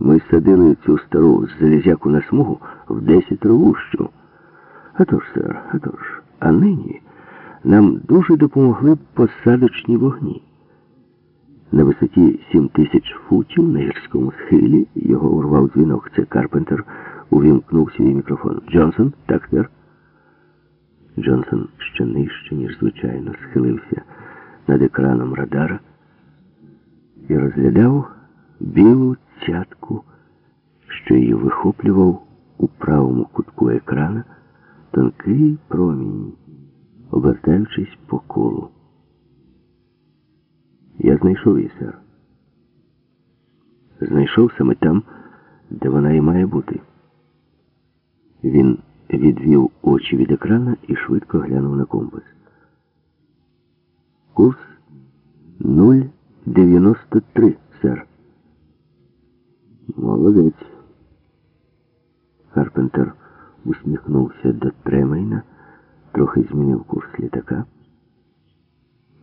Ми садили цю стару залізяку на смугу в десять вущу. А тож, сер, а тож. А нині нам дуже допомогли посадочні вогні. На висоті сім тисяч футів на гірському схилі його урвав дзвінок. Це Карпентер увімкнув свій мікрофон. Джонсон, так, сер? Джонсон ще нижче, ніж звичайно, схилився над екраном радара і розглядав білу цятку, що її вихоплював у правому кутку екрана тонкий промінь, обертаючись по колу. Я знайшов її, сер. Знайшов саме там, де вона і має бути. Він відвів очі від екрана і швидко глянув на компас. Курс 0,93, сер. Молодець. Карпентер усміхнувся до Тремейна, трохи змінив курс літака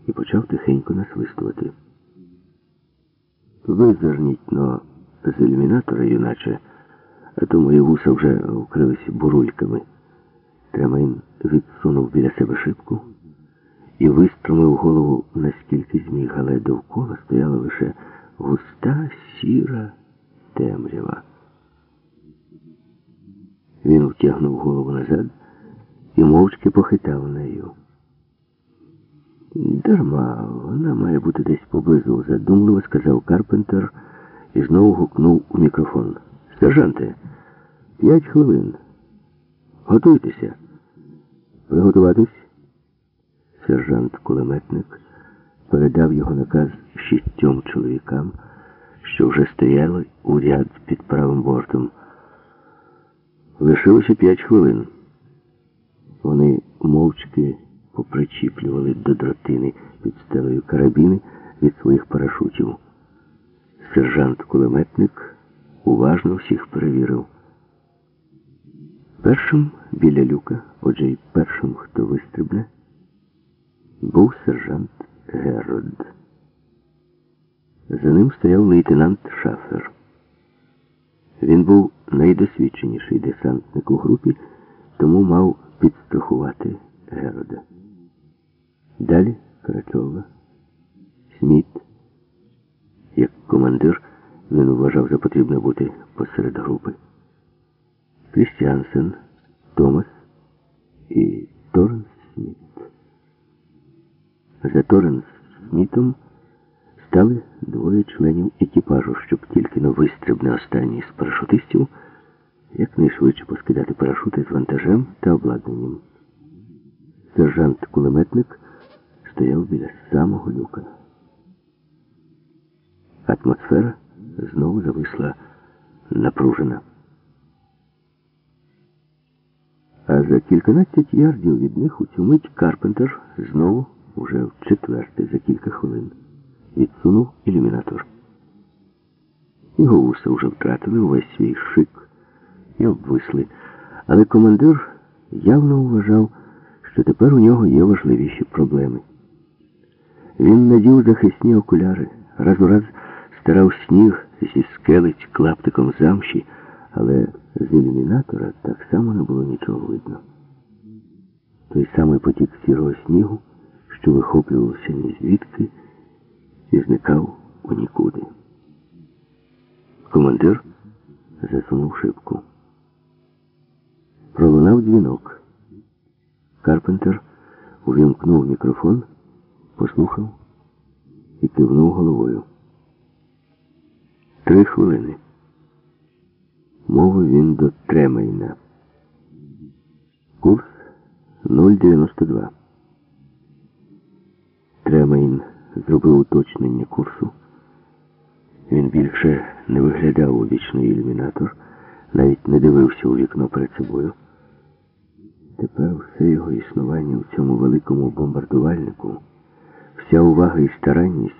і почав тихенько насвистувати. Визирніть но з ілюмінатора, юначе, а то мої вуса вже вкрилися бурульками. Тремейн відсунув біля себе шибку і виструмив голову наскільки зміг, але довкола стояла лише густа сіра темрява. Він втягнув голову назад і мовчки похитав нею. Дарма, вона має бути десь поблизу, задумливо сказав Карпентер і знову гукнув у мікрофон. Сержанте, п'ять хвилин. Готуйтеся. Приготуватись. Сержант-кулеметник передав його наказ шістьом чоловікам, що вже стояли у ряд під правим бортом. Лишилося п'ять хвилин. Вони мовчки попричіплювали до дротини під стелею карабіни від своїх парашутів. Сержант-кулеметник уважно всіх перевірив. Першим біля люка, отже й першим, хто вистрибне, був сержант Герод. За ним стояв лейтенант Шафер. Він був найдосвідченіший десантник у групі, тому мав підстрахувати Герода. Далі Карачова, Сміт. Як командир він вважав за потрібне бути посеред групи. Крістіансен, Томас і Торренс Сміт. За Торренс Смітом стали двоє членів екіпажу, щоб тільки но вистрибне останній з парашутистів, якнайшвидше поскидати парашути з вантажем та обладнанням. Сержант-кулеметник стояв біля самого люка. Атмосфера знову зависла напружена. А за кільканадцять ярдів від них у цю мить Карпентер знову, уже в четверте, за кілька хвилин, відсунув ілюмінатор. Його вуса вже втратили увесь свій шик і обвисли, але командир явно вважав, що тепер у нього є важливіші проблеми. Він надів захисні окуляри, раз у раз стирав сніг зі скелець клаптиком замші, але з ілюмінатора так само не було нічого видно. Той самий потік сірого снігу, що вихоплювався ні звідки зникав у нікуди. Командир засунув шибку. Пролунав дзвінок. Карпентер увімкнув мікрофон, послухав і кивнув головою. Три хвилини. Мовив він до Тремейна. Курс 0,92. Тремейн зробив уточнення курсу. Він більше не виглядав у вічний ілюмінатор, навіть не дивився у вікно перед собою. Тепер все його існування в цьому великому бомбардувальнику, вся увага і старанність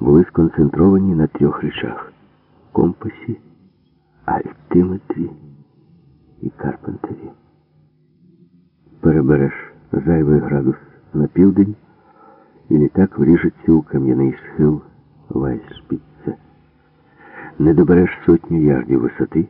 були сконцентровані на трьох речах компасі, альтиметрі і Карпентері. Перебереш зайвий градус на південь, і літак вріжеться у кам'яний схил Вальшпіце. не добереш сотню ярдів висоти,